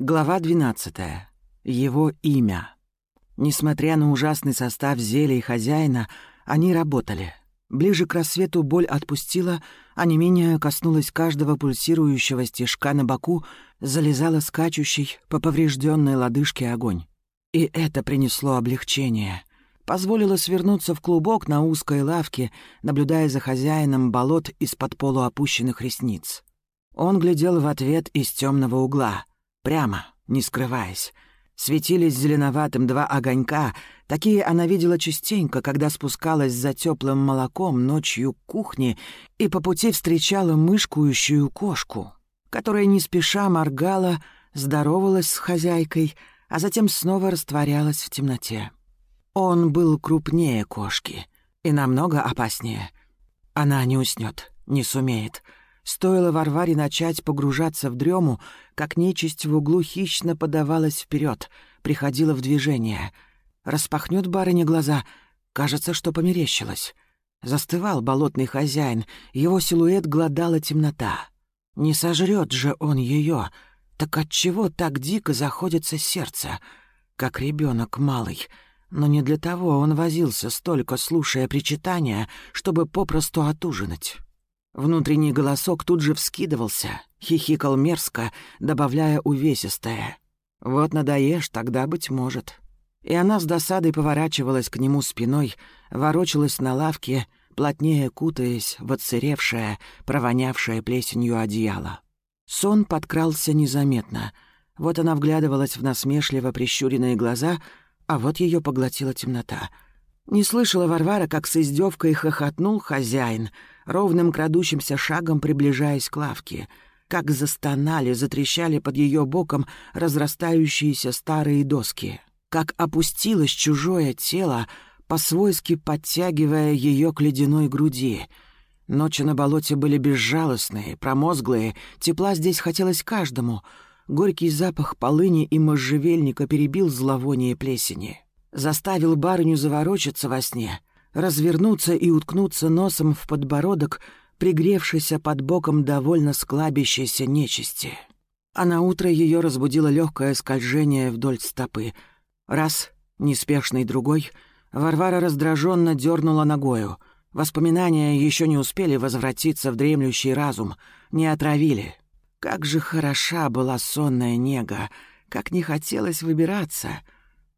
Глава 12. Его имя. Несмотря на ужасный состав зелий хозяина, они работали. Ближе к рассвету боль отпустила, а не менее коснулась каждого пульсирующего стежка на боку, залезала скачущий по поврежденной лодыжке огонь. И это принесло облегчение. Позволило свернуться в клубок на узкой лавке, наблюдая за хозяином болот из-под полуопущенных ресниц. Он глядел в ответ из темного угла — Прямо, не скрываясь. Светились зеленоватым два огонька, такие она видела частенько, когда спускалась за теплым молоком ночью к кухне и по пути встречала мышкующую кошку, которая не спеша моргала, здоровалась с хозяйкой, а затем снова растворялась в темноте. Он был крупнее кошки и намного опаснее. Она не уснет, не сумеет — Стоило Варваре начать погружаться в дрему, как нечисть в углу хищно подавалась вперед, приходила в движение. Распахнет барыня глаза, кажется, что померещилась. Застывал болотный хозяин, его силуэт глодала темнота. Не сожрет же он ее, так отчего так дико заходится сердце, как ребенок малый — но не для того он возился столько, слушая причитания, чтобы попросту отужинать. Внутренний голосок тут же вскидывался, хихикал мерзко, добавляя увесистое. «Вот надоешь, тогда, быть может». И она с досадой поворачивалась к нему спиной, ворочалась на лавке, плотнее кутаясь в отсыревшее, провонявшее плесенью одеяло. Сон подкрался незаметно. Вот она вглядывалась в насмешливо прищуренные глаза, а вот ее поглотила темнота. Не слышала Варвара, как с издевкой хохотнул хозяин — ровным крадущимся шагом приближаясь к лавке. Как застонали, затрещали под ее боком разрастающиеся старые доски. Как опустилось чужое тело, по-свойски подтягивая ее к ледяной груди. Ночи на болоте были безжалостные, промозглые, тепла здесь хотелось каждому. Горький запах полыни и можжевельника перебил зловоние плесени. Заставил барыню заворочиться во сне — развернуться и уткнуться носом в подбородок, пригревшийся под боком довольно склабящейся нечисти. А на утро ее разбудило легкое скольжение вдоль стопы. Раз, неспешный другой, Варвара раздраженно дернула ногою. Воспоминания еще не успели возвратиться в дремлющий разум, не отравили. Как же хороша была сонная нега, как не хотелось выбираться.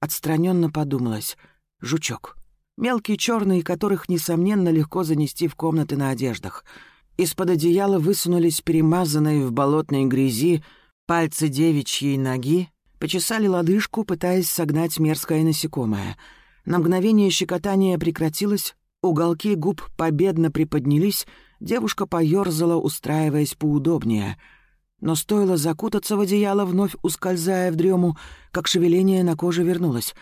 Отстраненно подумалось. Жучок — Мелкие черные, которых, несомненно, легко занести в комнаты на одеждах. Из-под одеяла высунулись перемазанные в болотной грязи пальцы девичьей ноги, почесали лодыжку, пытаясь согнать мерзкое насекомое. На мгновение щекотание прекратилось, уголки губ победно приподнялись, девушка поёрзала, устраиваясь поудобнее. Но стоило закутаться в одеяло, вновь ускользая в дрему, как шевеление на коже вернулось.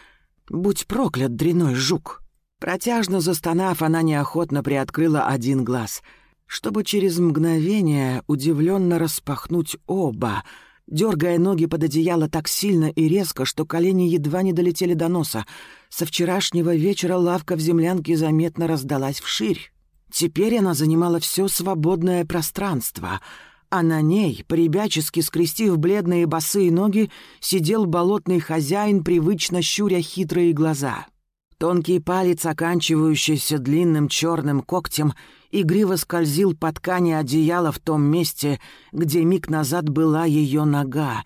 «Будь проклят, дряной жук!» Протяжно застонав, она неохотно приоткрыла один глаз, чтобы через мгновение удивленно распахнуть оба, дергая ноги под одеяло так сильно и резко, что колени едва не долетели до носа. Со вчерашнего вечера лавка в землянке заметно раздалась вширь. Теперь она занимала все свободное пространство, а на ней, поребячески скрестив бледные босые ноги, сидел болотный хозяин, привычно щуря хитрые глаза — Тонкий палец, оканчивающийся длинным черным когтем, игриво скользил по ткани одеяла в том месте, где миг назад была ее нога.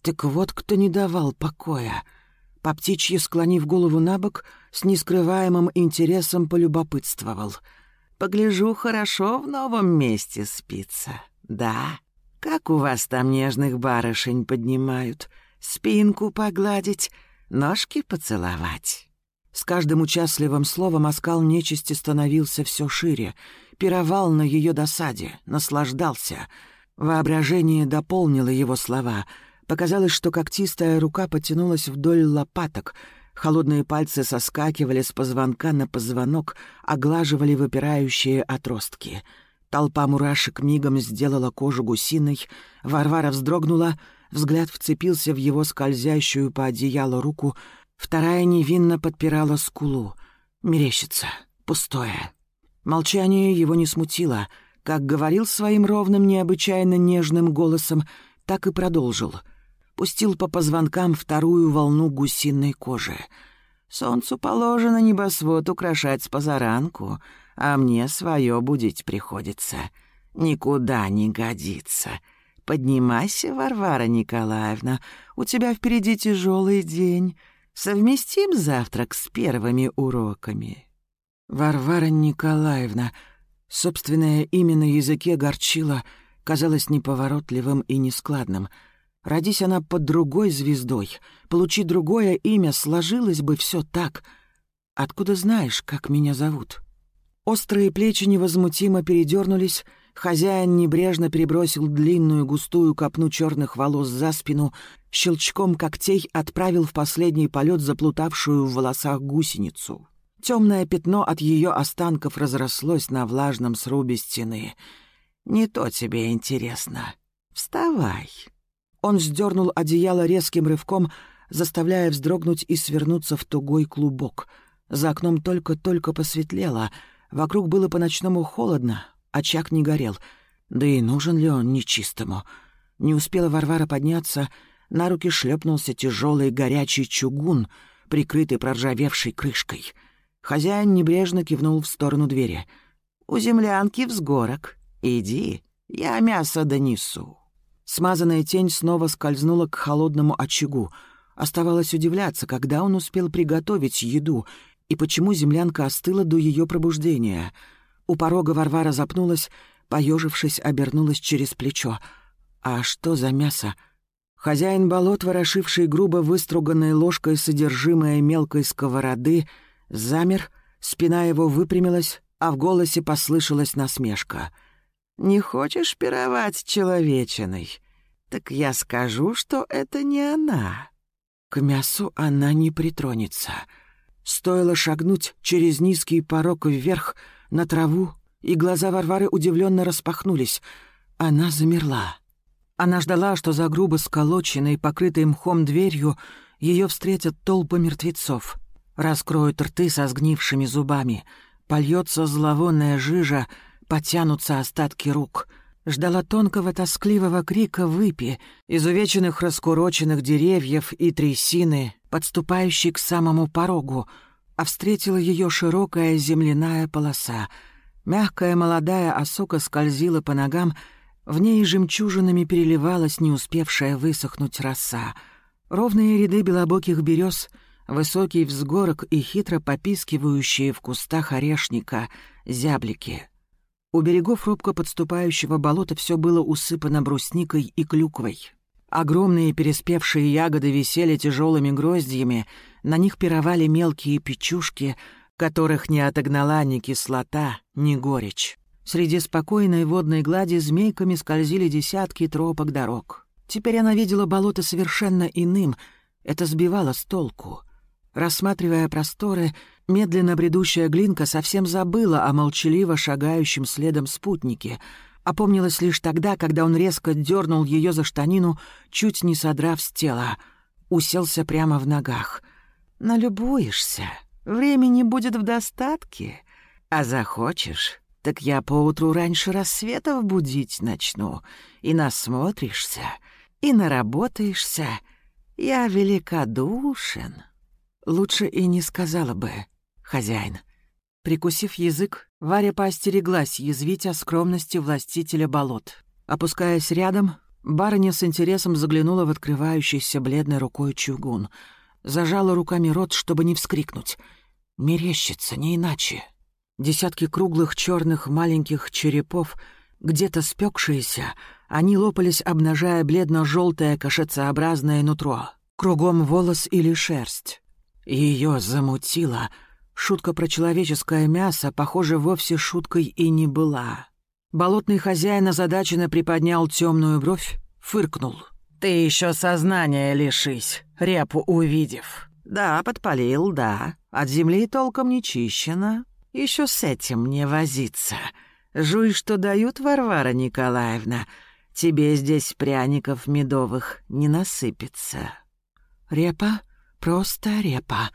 Так вот кто не давал покоя. По птичьи склонив голову на бок, с нескрываемым интересом полюбопытствовал. «Погляжу, хорошо в новом месте спится. Да? Как у вас там нежных барышень поднимают? Спинку погладить, ножки поцеловать?» С каждым участливым словом оскал нечисти становился все шире, пировал на ее досаде, наслаждался. Воображение дополнило его слова. Показалось, что когтистая рука потянулась вдоль лопаток, холодные пальцы соскакивали с позвонка на позвонок, оглаживали выпирающие отростки. Толпа мурашек мигом сделала кожу гусиной, Варвара вздрогнула, взгляд вцепился в его скользящую по одеялу руку — Вторая невинно подпирала скулу. Мерещится. Пустое. Молчание его не смутило. Как говорил своим ровным, необычайно нежным голосом, так и продолжил. пустил по позвонкам вторую волну гусиной кожи. Солнцу положено небосвод украшать с позаранку, а мне свое будить приходится. Никуда не годится. Поднимайся, Варвара Николаевна, у тебя впереди тяжелый день. Совместим завтрак с первыми уроками. Варвара Николаевна, собственное имя на языке горчило, казалось неповоротливым и нескладным — Родись она под другой звездой, получи другое имя, сложилось бы все так. Откуда знаешь, как меня зовут?» Острые плечи невозмутимо передернулись, хозяин небрежно перебросил длинную густую копну черных волос за спину, щелчком когтей отправил в последний полет заплутавшую в волосах гусеницу. Темное пятно от ее останков разрослось на влажном срубе стены. «Не то тебе интересно. Вставай!» Он сдернул одеяло резким рывком, заставляя вздрогнуть и свернуться в тугой клубок. За окном только-только посветлело. Вокруг было по-ночному холодно, очаг не горел. Да и нужен ли он нечистому? Не успела Варвара подняться, на руки шлепнулся тяжелый горячий чугун, прикрытый проржавевшей крышкой. Хозяин небрежно кивнул в сторону двери. «У землянки взгорок. Иди, я мясо донесу». Смазанная тень снова скользнула к холодному очагу. Оставалось удивляться, когда он успел приготовить еду и почему землянка остыла до ее пробуждения. У порога Варвара запнулась, поежившись, обернулась через плечо. «А что за мясо?» Хозяин болот, ворошивший грубо выструганной ложкой содержимое мелкой сковороды, замер, спина его выпрямилась, а в голосе послышалась насмешка — не хочешь пировать человечиной? Так я скажу, что это не она. К мясу она не притронется. Стоило шагнуть через низкий порог вверх на траву, и глаза Варвары удивленно распахнулись. Она замерла. Она ждала, что за грубо сколоченной, покрытой мхом дверью ее встретят толпы мертвецов. Раскроют рты со сгнившими зубами. Польется зловонная жижа — потянутся остатки рук. Ждала тонкого тоскливого крика выпи, изувеченных раскуроченных деревьев и трясины, подступающей к самому порогу, а встретила ее широкая земляная полоса. Мягкая молодая осока скользила по ногам, в ней жемчужинами переливалась не успевшая высохнуть роса. Ровные ряды белобоких берез, высокий взгорок и хитро попискивающие в кустах орешника зяблики — у берегов робко подступающего болота все было усыпано брусникой и клюквой. Огромные переспевшие ягоды висели тяжелыми гроздьями, на них пировали мелкие печушки, которых не отогнала ни кислота, ни горечь. Среди спокойной водной глади змейками скользили десятки тропок дорог. Теперь она видела болото совершенно иным, это сбивало с толку. Рассматривая просторы, медленно бредущая Глинка совсем забыла о молчаливо шагающем следом спутнике. Опомнилась лишь тогда, когда он резко дернул ее за штанину, чуть не содрав с тела. Уселся прямо в ногах. «Налюбуешься. Времени будет в достатке. А захочешь, так я поутру раньше рассветов будить начну. И насмотришься, и наработаешься. Я великодушен». Лучше и не сказала бы, хозяин. Прикусив язык, Варя поостереглась язвить о скромности властителя болот. Опускаясь рядом, барыня с интересом заглянула в открывающийся бледной рукой чугун. Зажала руками рот, чтобы не вскрикнуть. Мерещится, не иначе. Десятки круглых черных маленьких черепов, где-то спекшиеся, они лопались, обнажая бледно-желтое кашецеобразное нутро. Кругом волос или шерсть. Ее замутило. Шутка про человеческое мясо, похоже, вовсе шуткой и не была. Болотный хозяин озадаченно приподнял темную бровь, фыркнул. «Ты еще сознания лишись, репу увидев». «Да, подпалил, да. От земли толком не чищено. Еще с этим не возиться. Жуй, что дают, Варвара Николаевна. Тебе здесь пряников медовых не насыпется». «Репа?» Просто репа.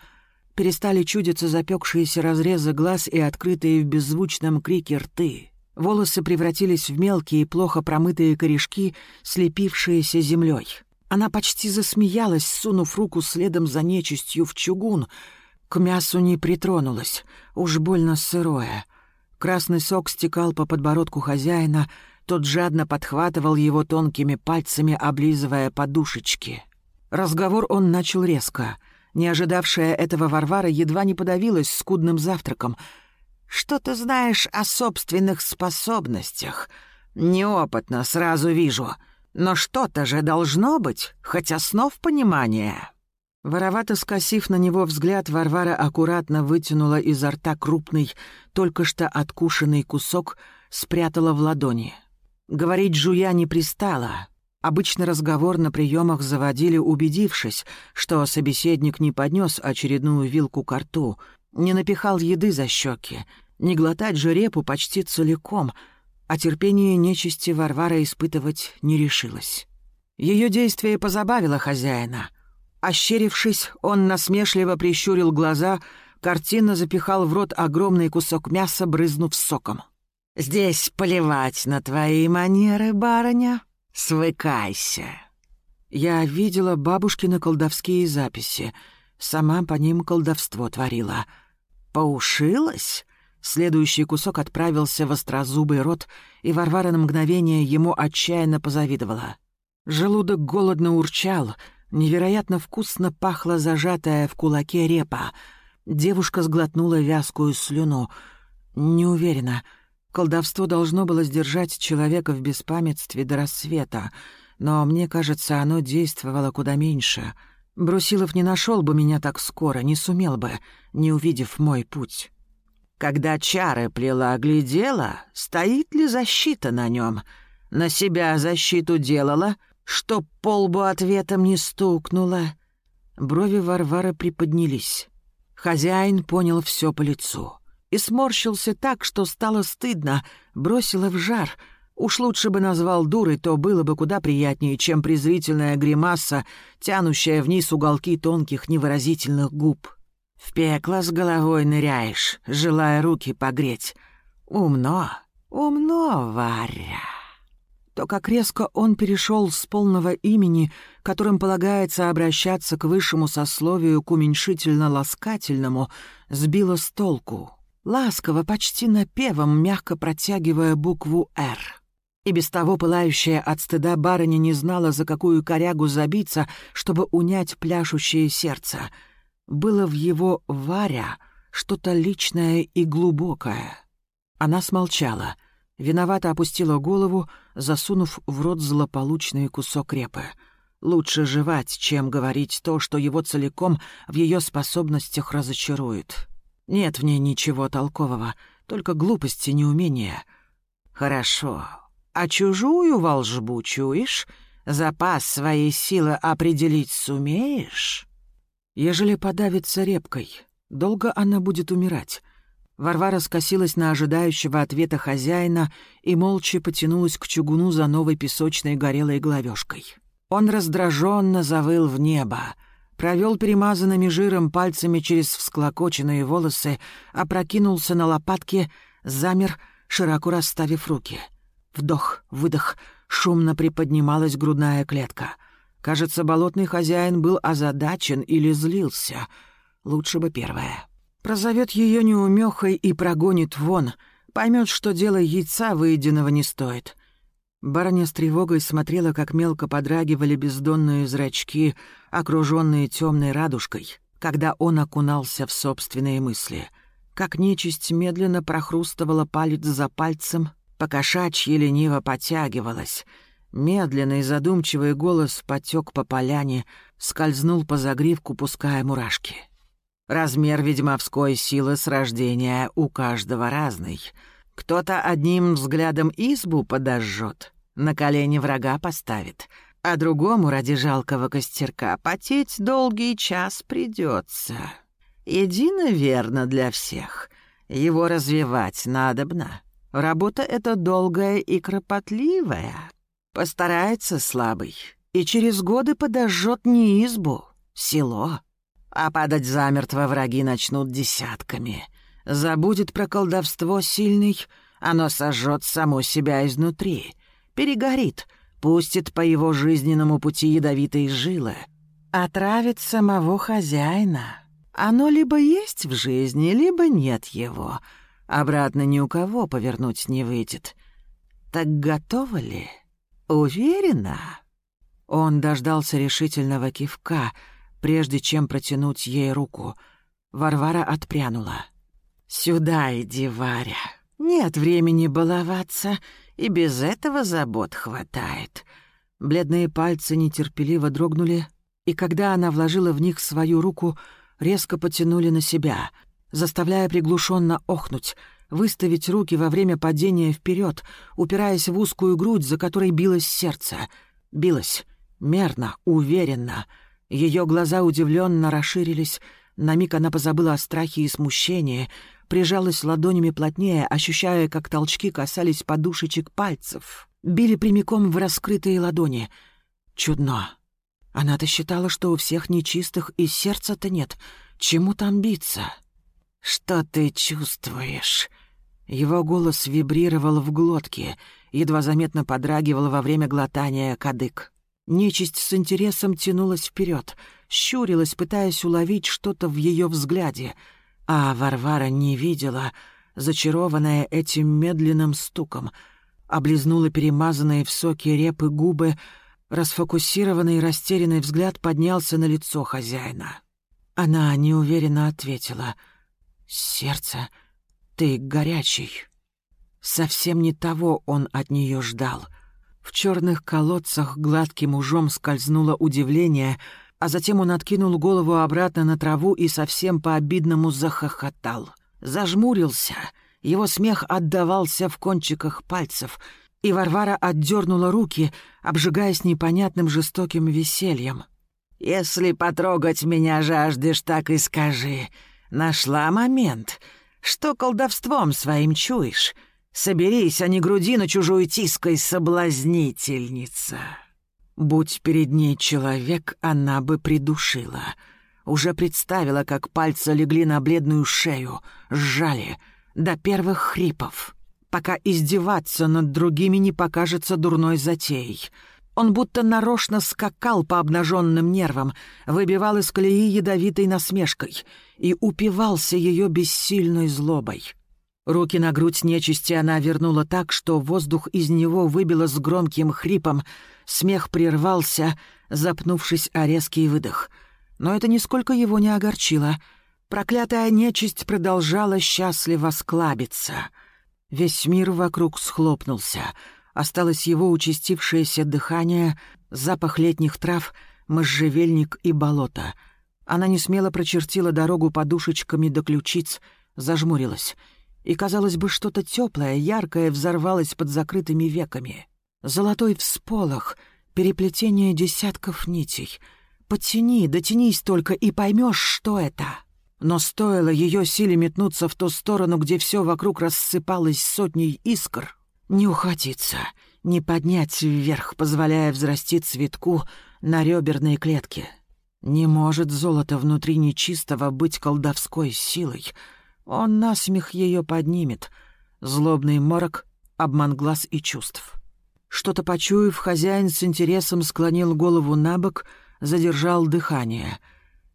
Перестали чудиться запекшиеся разрезы глаз и открытые в беззвучном крике рты. Волосы превратились в мелкие, плохо промытые корешки, слепившиеся землей. Она почти засмеялась, сунув руку следом за нечистью в чугун. К мясу не притронулась, уж больно сырое. Красный сок стекал по подбородку хозяина, тот жадно подхватывал его тонкими пальцами, облизывая подушечки. Разговор он начал резко. Не ожидавшая этого Варвара едва не подавилась скудным завтраком. «Что ты знаешь о собственных способностях? Неопытно, сразу вижу. Но что-то же должно быть, хоть основ понимания». Воровато скосив на него взгляд, Варвара аккуратно вытянула изо рта крупный, только что откушенный кусок, спрятала в ладони. Говорить жуя не пристала. Обычно разговор на приемах заводили, убедившись, что собеседник не поднес очередную вилку к рту, не напихал еды за щеки, не глотать же репу почти целиком, а терпение нечисти Варвара испытывать не решилась. Ее действие позабавило хозяина — Ощерившись, он насмешливо прищурил глаза, картинно запихал в рот огромный кусок мяса, брызнув соком. «Здесь поливать на твои манеры, барыня. Свыкайся». Я видела бабушкины колдовские записи. Сама по ним колдовство творила. Поушилась? Следующий кусок отправился в острозубый рот, и Варвара на мгновение ему отчаянно позавидовала. Желудок голодно урчал — Невероятно вкусно пахла зажатая в кулаке репа. Девушка сглотнула вязкую слюну. Не уверена. Колдовство должно было сдержать человека в беспамятстве до рассвета, но мне кажется, оно действовало куда меньше. Брусилов не нашел бы меня так скоро, не сумел бы, не увидев мой путь. Когда чары плела глядела, стоит ли защита на нем? На себя защиту делала — чтоб полбу ответом не стукнуло. Брови Варвары приподнялись. Хозяин понял все по лицу. И сморщился так, что стало стыдно, бросило в жар. Уж лучше бы назвал дурой, то было бы куда приятнее, чем презрительная гримаса, тянущая вниз уголки тонких невыразительных губ. В пекло с головой ныряешь, желая руки погреть. Умно, умно, Варя то как резко он перешел с полного имени, которым полагается обращаться к высшему сословию, к уменьшительно-ласкательному, сбило с толку. Ласково, почти напевом, мягко протягивая букву «Р». И без того пылающая от стыда барыня не знала, за какую корягу забиться, чтобы унять пляшущее сердце. Было в его «Варя» что-то личное и глубокое. Она смолчала — Виновато опустила голову, засунув в рот злополучный кусок репы. Лучше жевать, чем говорить то, что его целиком в ее способностях разочарует. Нет в ней ничего толкового, только глупости, неумения. Хорошо. А чужую волжбу чуешь? Запас своей силы определить сумеешь? Ежели подавится репкой, долго она будет умирать. Варвара скосилась на ожидающего ответа хозяина и молча потянулась к чугуну за новой песочной горелой головешкой. Он раздраженно завыл в небо, провел перемазанными жиром пальцами через всклокоченные волосы, опрокинулся на лопатки, замер, широко расставив руки. Вдох, выдох, шумно приподнималась грудная клетка. Кажется, болотный хозяин был озадачен или злился. Лучше бы первое. Прозовет ее неумехой и прогонит вон. Поймет, что дело яйца выеденного не стоит. Барыня с тревогой смотрела, как мелко подрагивали бездонные зрачки, окруженные темной радужкой, когда он окунался в собственные мысли. Как нечисть медленно прохрустывала палец за пальцем, покошачьи лениво потягивалась. Медленный задумчивый голос потек по поляне, скользнул по загривку, пуская мурашки. — Размер ведьмовской силы с рождения у каждого разный. Кто-то одним взглядом избу подожжет, на колени врага поставит, а другому ради жалкого костерка потеть долгий час придется. Едино верно для всех. Его развивать надобно. Работа эта долгая и кропотливая. Постарается слабый, и через годы подожжет не избу, село а падать замертво враги начнут десятками. Забудет про колдовство сильный, оно сожжет само себя изнутри, перегорит, пустит по его жизненному пути ядовитые жилы, отравит самого хозяина. Оно либо есть в жизни, либо нет его. Обратно ни у кого повернуть не выйдет. Так готова ли? Уверена?» Он дождался решительного кивка, прежде чем протянуть ей руку. Варвара отпрянула. «Сюда иди, Варя. Нет времени баловаться, и без этого забот хватает». Бледные пальцы нетерпеливо дрогнули, и когда она вложила в них свою руку, резко потянули на себя, заставляя приглушенно охнуть, выставить руки во время падения вперед, упираясь в узкую грудь, за которой билось сердце. Билось мерно, уверенно. Ее глаза удивленно расширились. На миг она позабыла о страхе и смущении, прижалась ладонями плотнее, ощущая, как толчки касались подушечек пальцев. Били прямиком в раскрытые ладони. Чудно. Она-то считала, что у всех нечистых и сердца-то нет. Чему там биться? «Что ты чувствуешь?» Его голос вибрировал в глотке, едва заметно подрагивал во время глотания кадык. Нечисть с интересом тянулась вперед, щурилась, пытаясь уловить что-то в ее взгляде, а Варвара не видела, зачарованная этим медленным стуком, облизнула перемазанные в соке репы губы, расфокусированный растерянный взгляд поднялся на лицо хозяина. Она неуверенно ответила «Сердце, ты горячий». Совсем не того он от нее ждал — в черных колодцах гладким ужом скользнуло удивление, а затем он откинул голову обратно на траву и совсем по-обидному захохотал. Зажмурился, его смех отдавался в кончиках пальцев, и Варвара отдернула руки, обжигаясь непонятным жестоким весельем. «Если потрогать меня жаждешь, так и скажи. Нашла момент. Что колдовством своим чуешь?» Соберись, а не груди на чужую тиской, соблазнительница. Будь перед ней человек, она бы придушила. Уже представила, как пальцы легли на бледную шею, сжали, до первых хрипов, пока издеваться над другими не покажется дурной затеей. Он будто нарочно скакал по обнаженным нервам, выбивал из колеи ядовитой насмешкой и упивался ее бессильной злобой. Руки на грудь нечисти она вернула так, что воздух из него выбило с громким хрипом, смех прервался, запнувшись о резкий выдох. Но это нисколько его не огорчило. Проклятая нечисть продолжала счастливо склабиться. Весь мир вокруг схлопнулся. Осталось его участившееся дыхание, запах летних трав, можжевельник и болото. Она не смело прочертила дорогу подушечками до ключиц, зажмурилась — и, казалось бы, что-то теплое, яркое взорвалось под закрытыми веками. Золотой всполох, переплетение десятков нитей. Подтяни, дотянись только и поймешь, что это. Но стоило ее силе метнуться в ту сторону, где все вокруг рассыпалось сотней искр, не ухватиться, не поднять вверх, позволяя взрасти цветку на реберной клетке. Не может золото внутри нечистого быть колдовской силой — он насмех ее поднимет. Злобный морок, обман глаз и чувств. Что-то почуяв, хозяин с интересом склонил голову на бок, задержал дыхание.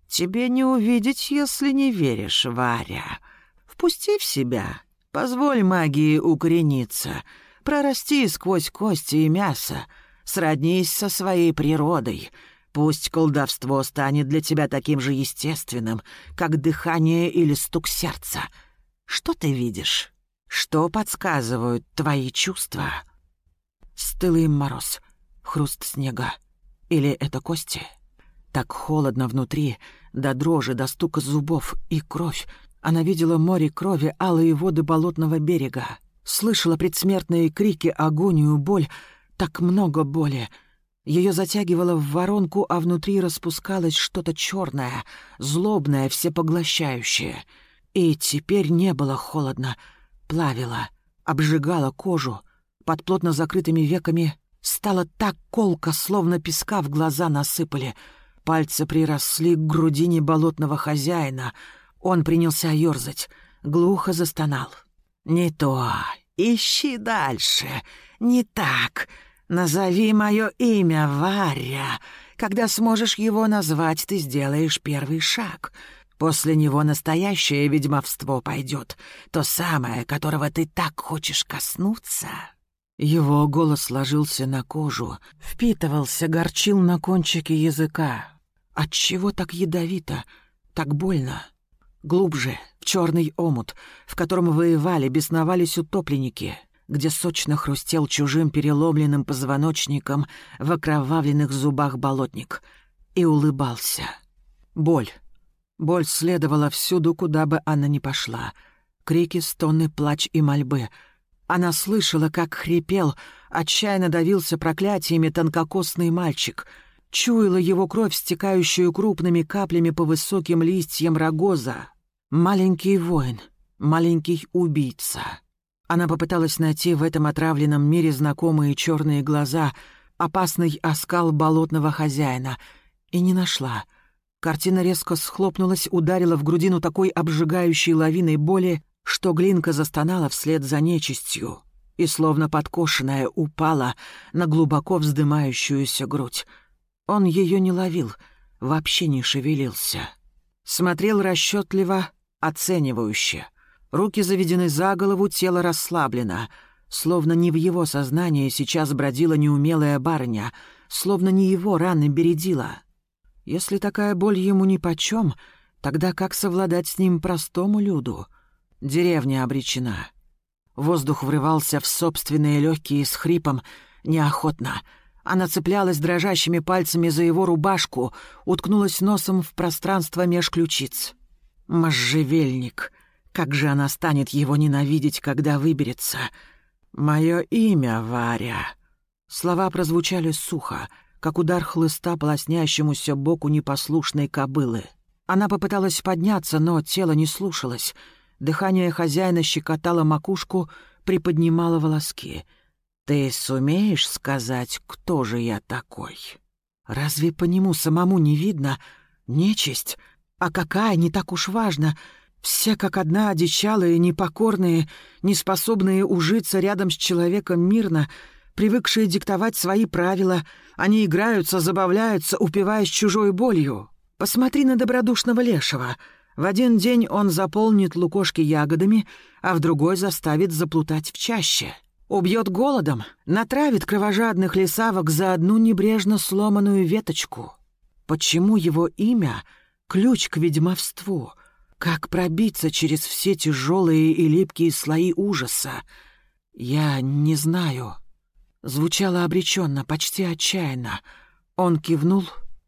«Тебе не увидеть, если не веришь, Варя. Впусти в себя, позволь магии укорениться, прорасти сквозь кости и мясо, сроднись со своей природой». Пусть колдовство станет для тебя таким же естественным, как дыхание или стук сердца. Что ты видишь? Что подсказывают твои чувства? Стылый мороз, хруст снега. Или это кости? Так холодно внутри, до дрожи, до стука зубов и кровь. Она видела море крови, алые воды болотного берега. Слышала предсмертные крики, агонию, боль. Так много боли — ее затягивало в воронку, а внутри распускалось что-то черное, злобное, всепоглощающее. И теперь не было холодно, плавило, обжигало кожу. Под плотно закрытыми веками стало так колко, словно песка в глаза насыпали. Пальцы приросли к грудине болотного хозяина. Он принялся ерзать, глухо застонал. «Не то, ищи дальше, не так», «Назови мое имя, Варя. Когда сможешь его назвать, ты сделаешь первый шаг. После него настоящее ведьмовство пойдет, то самое, которого ты так хочешь коснуться». Его голос ложился на кожу, впитывался, горчил на кончике языка. Отчего так ядовито, так больно? Глубже, в черный омут, в котором воевали, бесновались утопленники, где сочно хрустел чужим переломленным позвоночником в окровавленных зубах болотник. И улыбался. Боль. Боль следовала всюду, куда бы она ни пошла. Крики, стоны, плач и мольбы — она слышала, как хрипел, отчаянно давился проклятиями тонкокосный мальчик. Чуяла его кровь, стекающую крупными каплями по высоким листьям рогоза. Маленький воин, маленький убийца. Она попыталась найти в этом отравленном мире знакомые черные глаза, опасный оскал болотного хозяина, и не нашла. Картина резко схлопнулась, ударила в грудину такой обжигающей лавиной боли, что Глинка застонала вслед за нечистью и, словно подкошенная, упала на глубоко вздымающуюся грудь. Он ее не ловил, вообще не шевелился. Смотрел расчетливо, оценивающе. Руки заведены за голову, тело расслаблено. Словно не в его сознании сейчас бродила неумелая барыня, словно не его раны бередила. Если такая боль ему нипочем, тогда как совладать с ним простому люду — Деревня обречена. Воздух врывался в собственные легкие с хрипом, неохотно. Она цеплялась дрожащими пальцами за его рубашку, уткнулась носом в пространство меж ключиц. Можжевельник. Как же она станет его ненавидеть, когда выберется? «Мое имя Варя». Слова прозвучали сухо, как удар хлыста по лоснящемуся боку непослушной кобылы. Она попыталась подняться, но тело не слушалось — Дыхание хозяина щекотало макушку, приподнимало волоски. «Ты сумеешь сказать, кто же я такой?» «Разве по нему самому не видно? Нечисть? А какая, не так уж важно. Все как одна одичалые, непокорные, неспособные ужиться рядом с человеком мирно, привыкшие диктовать свои правила. Они играются, забавляются, упиваясь чужой болью. Посмотри на добродушного лешего — в один день он заполнит лукошки ягодами, а в другой заставит заплутать в чаще. Убьет голодом, натравит кровожадных лесавок за одну небрежно сломанную веточку. Почему его имя — ключ к ведьмовству? Как пробиться через все тяжелые и липкие слои ужаса? Я не знаю. Звучало обреченно, почти отчаянно. Он кивнул,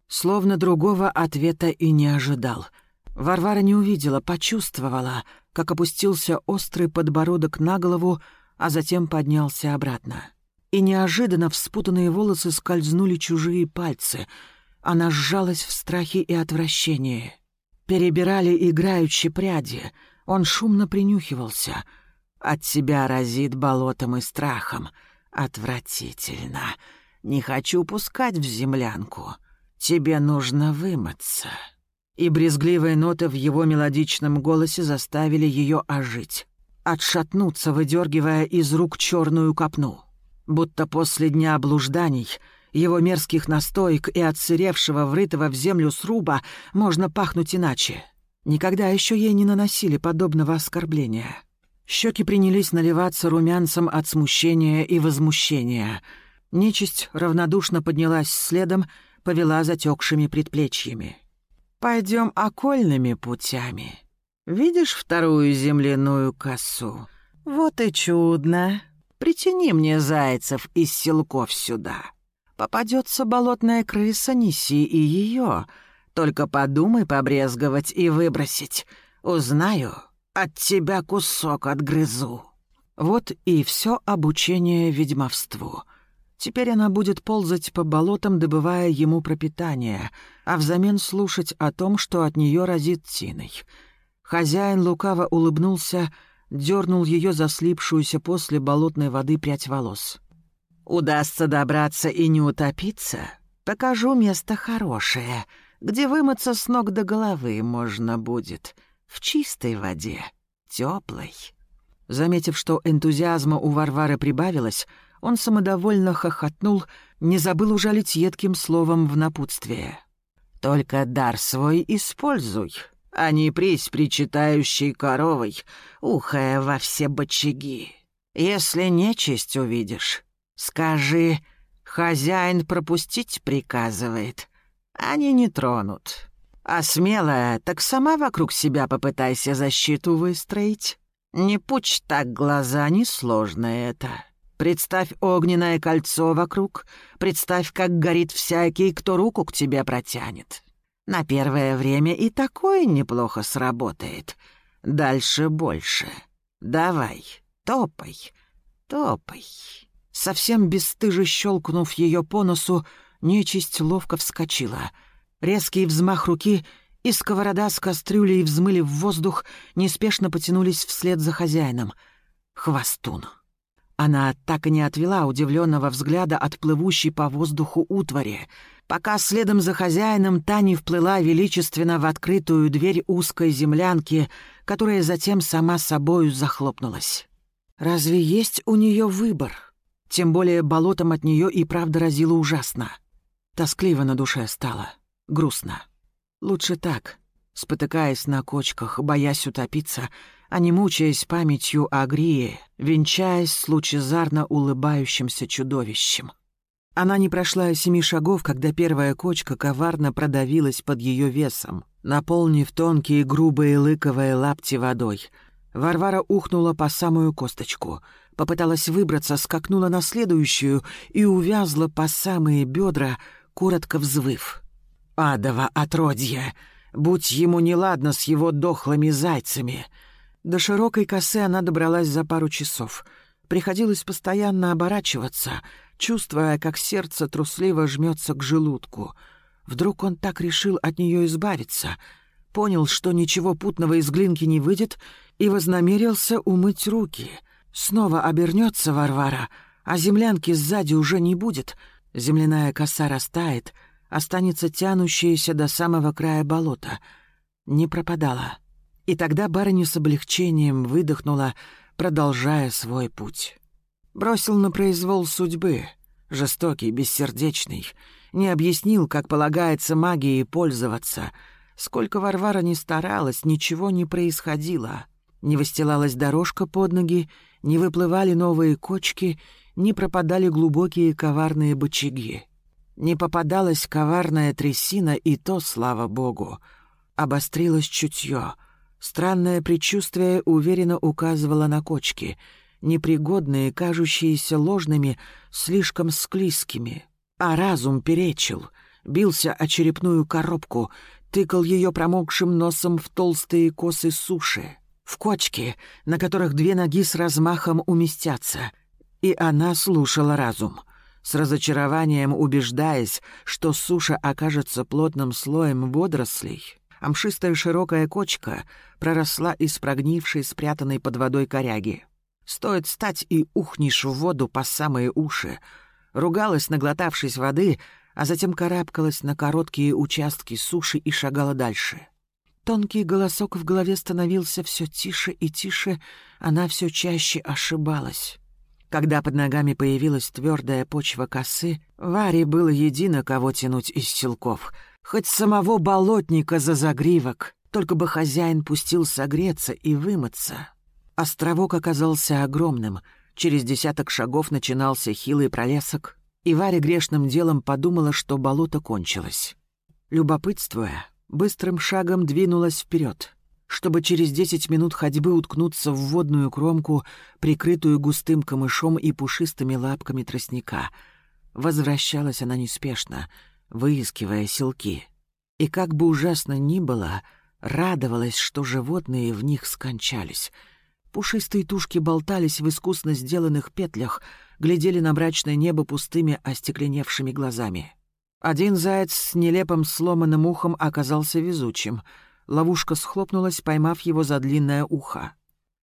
словно другого ответа и не ожидал — Варвара не увидела, почувствовала, как опустился острый подбородок на голову, а затем поднялся обратно. И неожиданно в спутанные волосы скользнули чужие пальцы. Она сжалась в страхе и отвращении. Перебирали играючи пряди. Он шумно принюхивался. «От тебя разит болотом и страхом. Отвратительно. Не хочу пускать в землянку. Тебе нужно вымыться» и брезгливые ноты в его мелодичном голосе заставили ее ожить, отшатнуться, выдергивая из рук черную копну. Будто после дня облужданий, его мерзких настоек и отсыревшего, врытого в землю сруба можно пахнуть иначе. Никогда еще ей не наносили подобного оскорбления. Щеки принялись наливаться румянцем от смущения и возмущения. Нечисть равнодушно поднялась следом, повела затекшими предплечьями. Пойдем окольными путями. Видишь вторую земляную косу? Вот и чудно. Притяни мне зайцев из селков сюда. Попадется болотная крыса, неси и ее. Только подумай побрезговать и выбросить. Узнаю, от тебя кусок отгрызу. Вот и все обучение ведьмовству. Теперь она будет ползать по болотам, добывая ему пропитание, а взамен слушать о том, что от нее разит тиной. Хозяин лукаво улыбнулся, дернул ее за слипшуюся после болотной воды прядь волос. «Удастся добраться и не утопиться? Покажу место хорошее, где вымыться с ног до головы можно будет, в чистой воде, теплой». Заметив, что энтузиазма у Варвары прибавилось, Он самодовольно хохотнул, не забыл ужалить едким словом в напутствие. «Только дар свой используй, а не прись причитающей коровой, ухая во все бочаги. Если нечисть увидишь, скажи, хозяин пропустить приказывает, они не тронут. А смелая, так сама вокруг себя попытайся защиту выстроить. Не пучь так глаза, несложно это. Представь огненное кольцо вокруг, представь, как горит всякий, кто руку к тебе протянет. На первое время и такое неплохо сработает. Дальше больше. Давай, топай, топай. Совсем бесстыже щелкнув ее по носу, нечисть ловко вскочила. Резкий взмах руки, и сковорода с кастрюлей взмыли в воздух, неспешно потянулись вслед за хозяином. Хвостун. Она так и не отвела удивленного взгляда от плывущей по воздуху утвари, пока следом за хозяином та вплыла величественно в открытую дверь узкой землянки, которая затем сама собою захлопнулась. Разве есть у нее выбор? Тем более болотом от нее и правда разило ужасно. Тоскливо на душе стало, грустно. Лучше так, спотыкаясь на кочках, боясь утопиться — а не мучаясь памятью о Грие, венчаясь с лучезарно улыбающимся чудовищем. Она не прошла семи шагов, когда первая кочка коварно продавилась под ее весом, наполнив тонкие грубые лыковые лапти водой. Варвара ухнула по самую косточку, попыталась выбраться, скакнула на следующую и увязла по самые бедра, коротко взвыв. «Адово отродье! Будь ему неладно с его дохлыми зайцами!» До широкой косы она добралась за пару часов. Приходилось постоянно оборачиваться, чувствуя, как сердце трусливо жмется к желудку. Вдруг он так решил от нее избавиться, понял, что ничего путного из глинки не выйдет, и вознамерился умыть руки. Снова обернется Варвара, а землянки сзади уже не будет. Земляная коса растает, останется тянущаяся до самого края болота. Не пропадала. И тогда барыня с облегчением выдохнула, продолжая свой путь. Бросил на произвол судьбы, жестокий, бессердечный, не объяснил, как полагается магией пользоваться. Сколько Варвара не старалась, ничего не происходило. Не выстилалась дорожка под ноги, не выплывали новые кочки, не пропадали глубокие коварные бочаги. Не попадалась коварная трясина, и то, слава богу, обострилось чутье — Странное предчувствие уверенно указывало на кочки, непригодные, кажущиеся ложными, слишком склизкими. А разум перечил, бился о черепную коробку, тыкал ее промокшим носом в толстые косы суши, в кочки, на которых две ноги с размахом уместятся. И она слушала разум — с разочарованием убеждаясь, что суша окажется плотным слоем водорослей, а мшистая широкая кочка проросла из прогнившей, спрятанной под водой коряги. Стоит стать и ухнешь в воду по самые уши. Ругалась, наглотавшись воды, а затем карабкалась на короткие участки суши и шагала дальше. Тонкий голосок в голове становился все тише и тише, она все чаще ошибалась. Когда под ногами появилась твердая почва косы, Варе было едино, кого тянуть из селков — Хоть самого болотника за загривок, только бы хозяин пустил согреться и вымыться. Островок оказался огромным. Через десяток шагов начинался хилый пролесок, и Варя грешным делом подумала, что болото кончилось. Любопытствуя, быстрым шагом двинулась вперед, чтобы через десять минут ходьбы уткнуться в водную кромку, прикрытую густым камышом и пушистыми лапками тростника. Возвращалась она неспешно — выискивая селки. И как бы ужасно ни было, радовалась, что животные в них скончались. Пушистые тушки болтались в искусно сделанных петлях, глядели на мрачное небо пустыми остекленевшими глазами. Один заяц с нелепым сломанным ухом оказался везучим. Ловушка схлопнулась, поймав его за длинное ухо.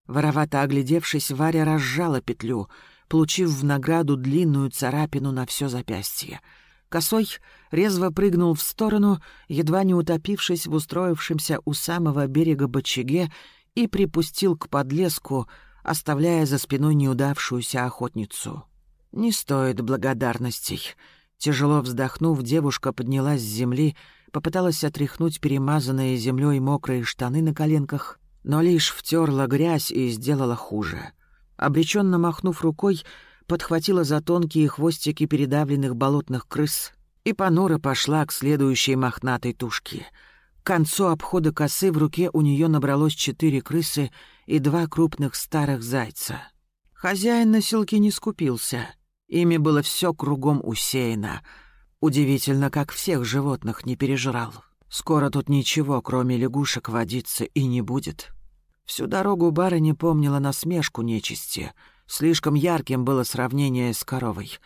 Воровато оглядевшись, Варя разжала петлю, получив в награду длинную царапину на все запястье — Косой резво прыгнул в сторону, едва не утопившись в устроившемся у самого берега бочаге, и припустил к подлеску, оставляя за спиной неудавшуюся охотницу. «Не стоит благодарностей». Тяжело вздохнув, девушка поднялась с земли, попыталась отряхнуть перемазанные землей мокрые штаны на коленках, но лишь втерла грязь и сделала хуже. Обреченно махнув рукой, подхватила за тонкие хвостики передавленных болотных крыс и понуро пошла к следующей мохнатой тушке. К концу обхода косы в руке у нее набралось четыре крысы и два крупных старых зайца. Хозяин на селке не скупился. Ими было все кругом усеяно. Удивительно, как всех животных не пережрал. Скоро тут ничего, кроме лягушек, водиться и не будет. Всю дорогу барыня помнила насмешку нечисти. Слишком ярким было сравнение с коровой.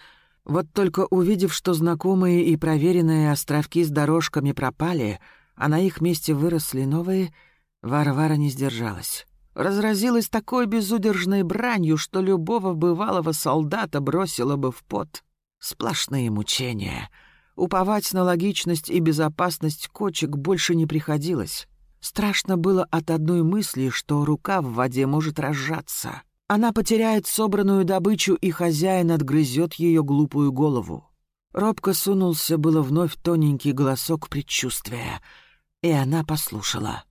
Вот только увидев, что знакомые и проверенные островки с дорожками пропали, а на их месте выросли новые, Варвара не сдержалась. Разразилась такой безудержной бранью, что любого бывалого солдата бросила бы в пот. Сплошные мучения. Уповать на логичность и безопасность кочек больше не приходилось. Страшно было от одной мысли, что рука в воде может разжаться. Она потеряет собранную добычу, и хозяин отгрызет ее глупую голову. Робко сунулся было вновь тоненький голосок предчувствия, и она послушала.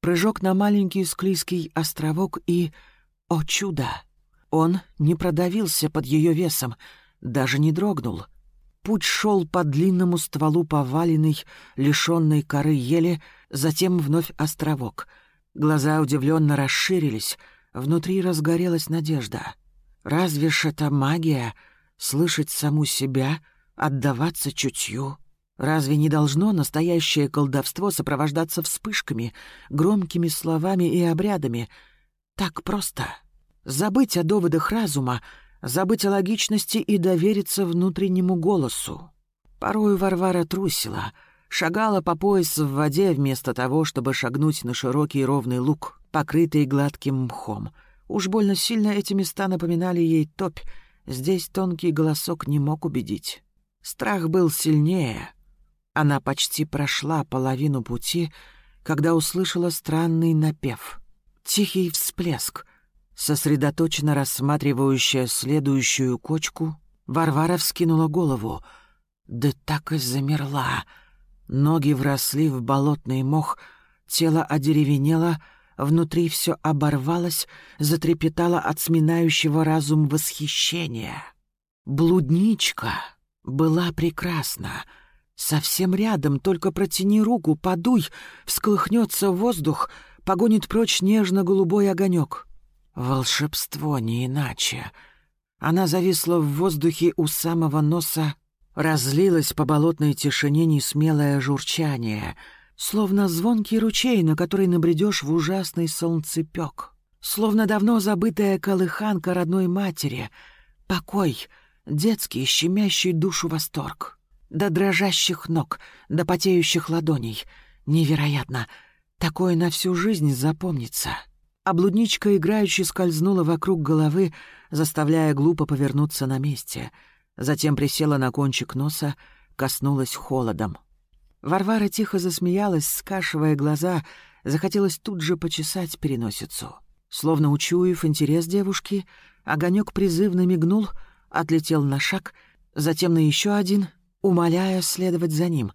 Прыжок на маленький склизкий островок и... О чудо! Он не продавился под ее весом, даже не дрогнул — Путь шел по длинному стволу поваленной, лишенной коры ели, затем вновь островок. Глаза удивленно расширились, внутри разгорелась надежда. Разве ж это магия — слышать саму себя, отдаваться чутью? Разве не должно настоящее колдовство сопровождаться вспышками, громкими словами и обрядами? Так просто. Забыть о доводах разума — забыть о логичности и довериться внутреннему голосу. Порою Варвара трусила, шагала по пояс в воде вместо того, чтобы шагнуть на широкий ровный луг, покрытый гладким мхом. Уж больно сильно эти места напоминали ей топь, здесь тонкий голосок не мог убедить. Страх был сильнее. Она почти прошла половину пути, когда услышала странный напев. Тихий всплеск — Сосредоточенно рассматривающая следующую кочку, Варвара вскинула голову. Да так и замерла. Ноги вросли в болотный мох, тело одеревенело, внутри все оборвалось, затрепетало от сминающего разум восхищения. Блудничка была прекрасна. Совсем рядом, только протяни руку, подуй, всколыхнется воздух, погонит прочь нежно-голубой огонек. Волшебство не иначе. Она зависла в воздухе у самого носа, разлилось по болотной тишине несмелое журчание, словно звонкий ручей, на который набредешь в ужасный солнцепек, словно давно забытая колыханка родной матери, покой, детский, щемящий душу восторг. До дрожащих ног, до потеющих ладоней. Невероятно. Такое на всю жизнь запомнится а блудничка играючи скользнула вокруг головы, заставляя глупо повернуться на месте. Затем присела на кончик носа, коснулась холодом. Варвара тихо засмеялась, скашивая глаза, захотелось тут же почесать переносицу. Словно учуяв интерес девушки, огонек призывно мигнул, отлетел на шаг, затем на еще один, умоляя следовать за ним.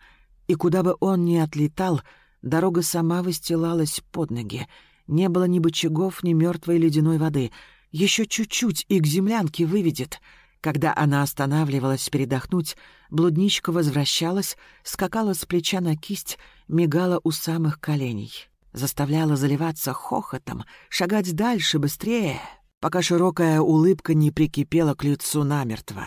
И куда бы он ни отлетал, дорога сама выстилалась под ноги — не было ни бычагов, ни мертвой ледяной воды. Еще чуть-чуть и к землянке выведет. Когда она останавливалась передохнуть, блудничка возвращалась, скакала с плеча на кисть, мигала у самых коленей. Заставляла заливаться хохотом, шагать дальше, быстрее, пока широкая улыбка не прикипела к лицу намертво.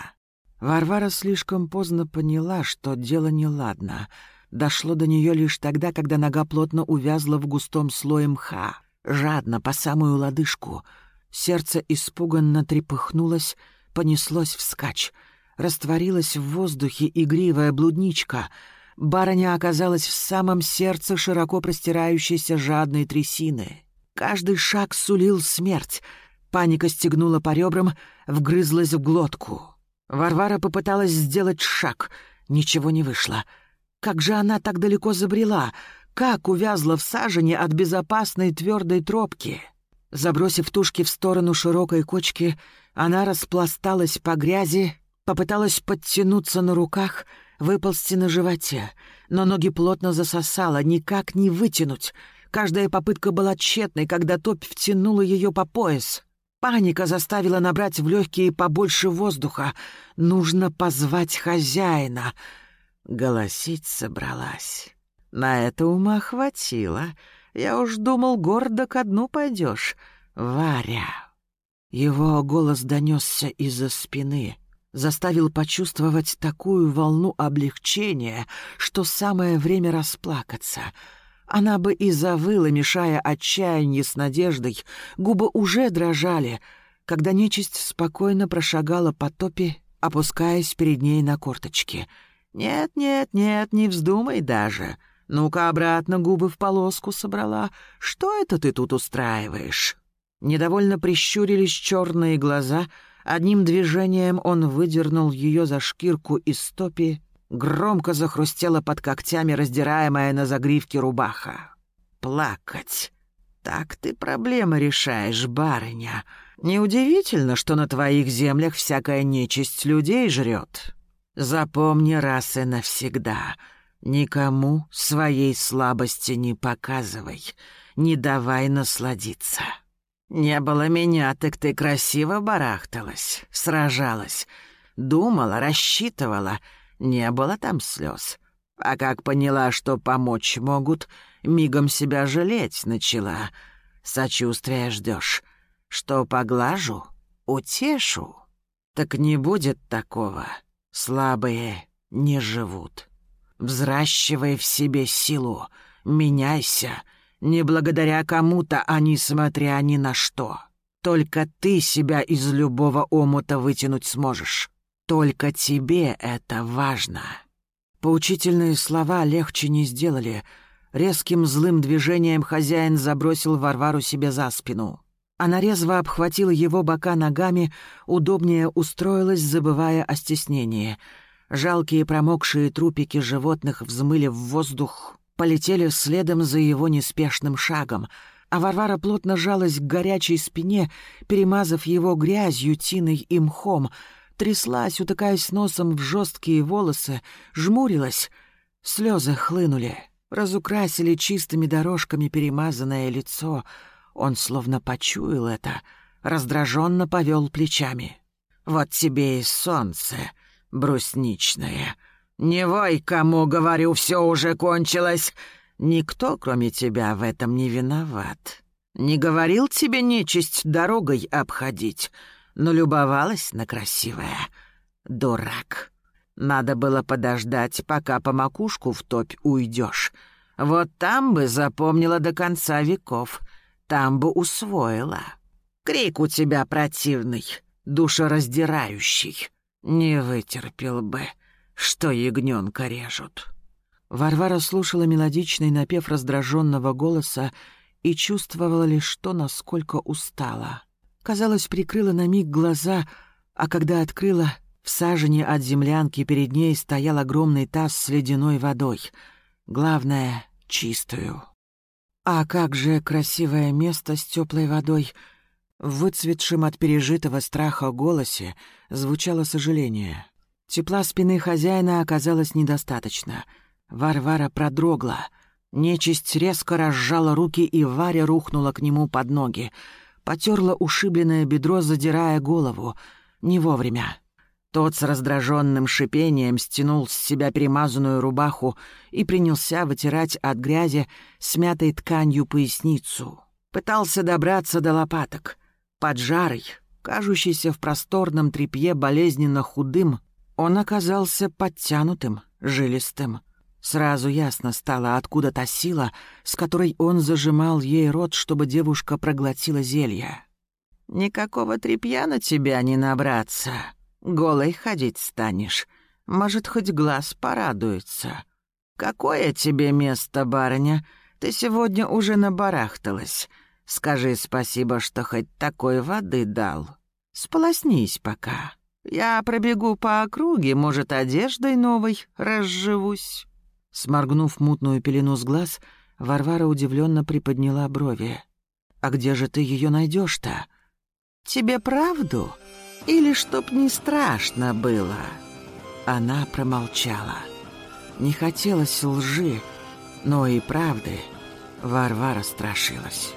Варвара слишком поздно поняла, что дело неладно. Дошло до нее лишь тогда, когда нога плотно увязла в густом слое мха жадно по самую лодыжку. Сердце испуганно трепыхнулось, понеслось вскачь. Растворилась в воздухе игривая блудничка. Барыня оказалась в самом сердце широко простирающейся жадной трясины. Каждый шаг сулил смерть. Паника стегнула по ребрам, вгрызлась в глотку. Варвара попыталась сделать шаг. Ничего не вышло. Как же она так далеко забрела? Как увязла в сажене от безопасной твердой тропки. Забросив тушки в сторону широкой кочки, Она распласталась по грязи, попыталась подтянуться на руках, выползти на животе, но ноги плотно засосала, никак не вытянуть. Каждая попытка была тщетной, когда топь втянула ее по пояс. Паника заставила набрать в легкие побольше воздуха. Нужно позвать хозяина. Голосить собралась. На это ума хватило. Я уж думал, гордо ко дну пойдешь. Варя. Его голос донесся из-за спины, заставил почувствовать такую волну облегчения, что самое время расплакаться. Она бы и завыла, мешая отчаяние с надеждой, губы уже дрожали, когда нечисть спокойно прошагала по топе, опускаясь перед ней на корточки. «Нет, нет, нет, не вздумай даже. Ну-ка обратно губы в полоску собрала. Что это ты тут устраиваешь?» Недовольно прищурились черные глаза. Одним движением он выдернул ее за шкирку из стопи. Громко захрустела под когтями раздираемая на загривке рубаха. «Плакать. Так ты проблемы решаешь, барыня. Неудивительно, что на твоих землях всякая нечисть людей жрет. Запомни раз и навсегда. Никому своей слабости не показывай, не давай насладиться». «Не было меня, так ты красиво барахталась, сражалась. Думала, рассчитывала. Не было там слез. А как поняла, что помочь могут, мигом себя жалеть начала. Сочувствия ждешь. Что поглажу, утешу. Так не будет такого. Слабые не живут. Взращивай в себе силу, меняйся — не благодаря кому-то, а не смотря ни на что. Только ты себя из любого омута вытянуть сможешь. Только тебе это важно. Поучительные слова легче не сделали. Резким злым движением хозяин забросил Варвару себе за спину. Она резво обхватила его бока ногами, удобнее устроилась, забывая о стеснении. Жалкие промокшие трупики животных взмыли в воздух, полетели следом за его неспешным шагом, а Варвара плотно жалась к горячей спине, перемазав его грязью, тиной и мхом, тряслась, утыкаясь носом в жесткие волосы, жмурилась. Слезы хлынули, разукрасили чистыми дорожками перемазанное лицо. Он словно почуял это, раздраженно повел плечами. «Вот тебе и солнце, брусничное!» «Не вой, кому, говорю, все уже кончилось. Никто, кроме тебя, в этом не виноват. Не говорил тебе нечисть дорогой обходить, но любовалась на красивое. Дурак. Надо было подождать, пока по макушку в топь уйдешь. Вот там бы запомнила до конца веков, там бы усвоила. Крик у тебя противный, душераздирающий. Не вытерпел бы» что ягненка режут». Варвара слушала мелодичный напев раздраженного голоса и чувствовала лишь то, насколько устала. Казалось, прикрыла на миг глаза, а когда открыла, в сажене от землянки перед ней стоял огромный таз с ледяной водой. Главное — чистую. А как же красивое место с теплой водой! В выцветшем от пережитого страха голосе звучало сожаление. Тепла спины хозяина оказалось недостаточно. Варвара продрогла. Нечисть резко разжала руки, и Варя рухнула к нему под ноги. Потерла ушибленное бедро, задирая голову. Не вовремя. Тот с раздраженным шипением стянул с себя перемазанную рубаху и принялся вытирать от грязи смятой тканью поясницу. Пытался добраться до лопаток. Поджарый, кажущийся в просторном тряпье болезненно худым, он оказался подтянутым, жилистым. Сразу ясно стало, откуда та сила, с которой он зажимал ей рот, чтобы девушка проглотила зелье. «Никакого тряпья на тебя не набраться. Голой ходить станешь. Может, хоть глаз порадуется. Какое тебе место, барыня? Ты сегодня уже набарахталась. Скажи спасибо, что хоть такой воды дал. Сполоснись пока». Я пробегу по округе, может, одеждой новой разживусь». Сморгнув мутную пелену с глаз, Варвара удивленно приподняла брови. «А где же ты ее найдешь то «Тебе правду? Или чтоб не страшно было?» Она промолчала. Не хотелось лжи, но и правды Варвара страшилась.